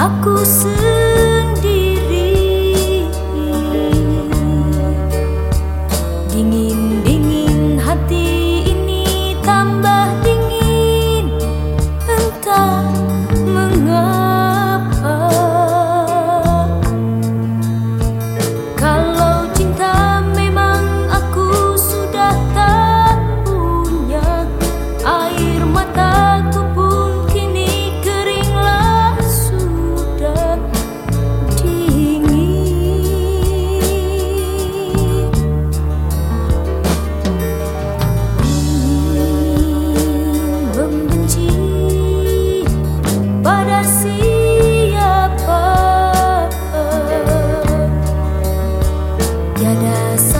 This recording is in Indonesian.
aku sedih tiada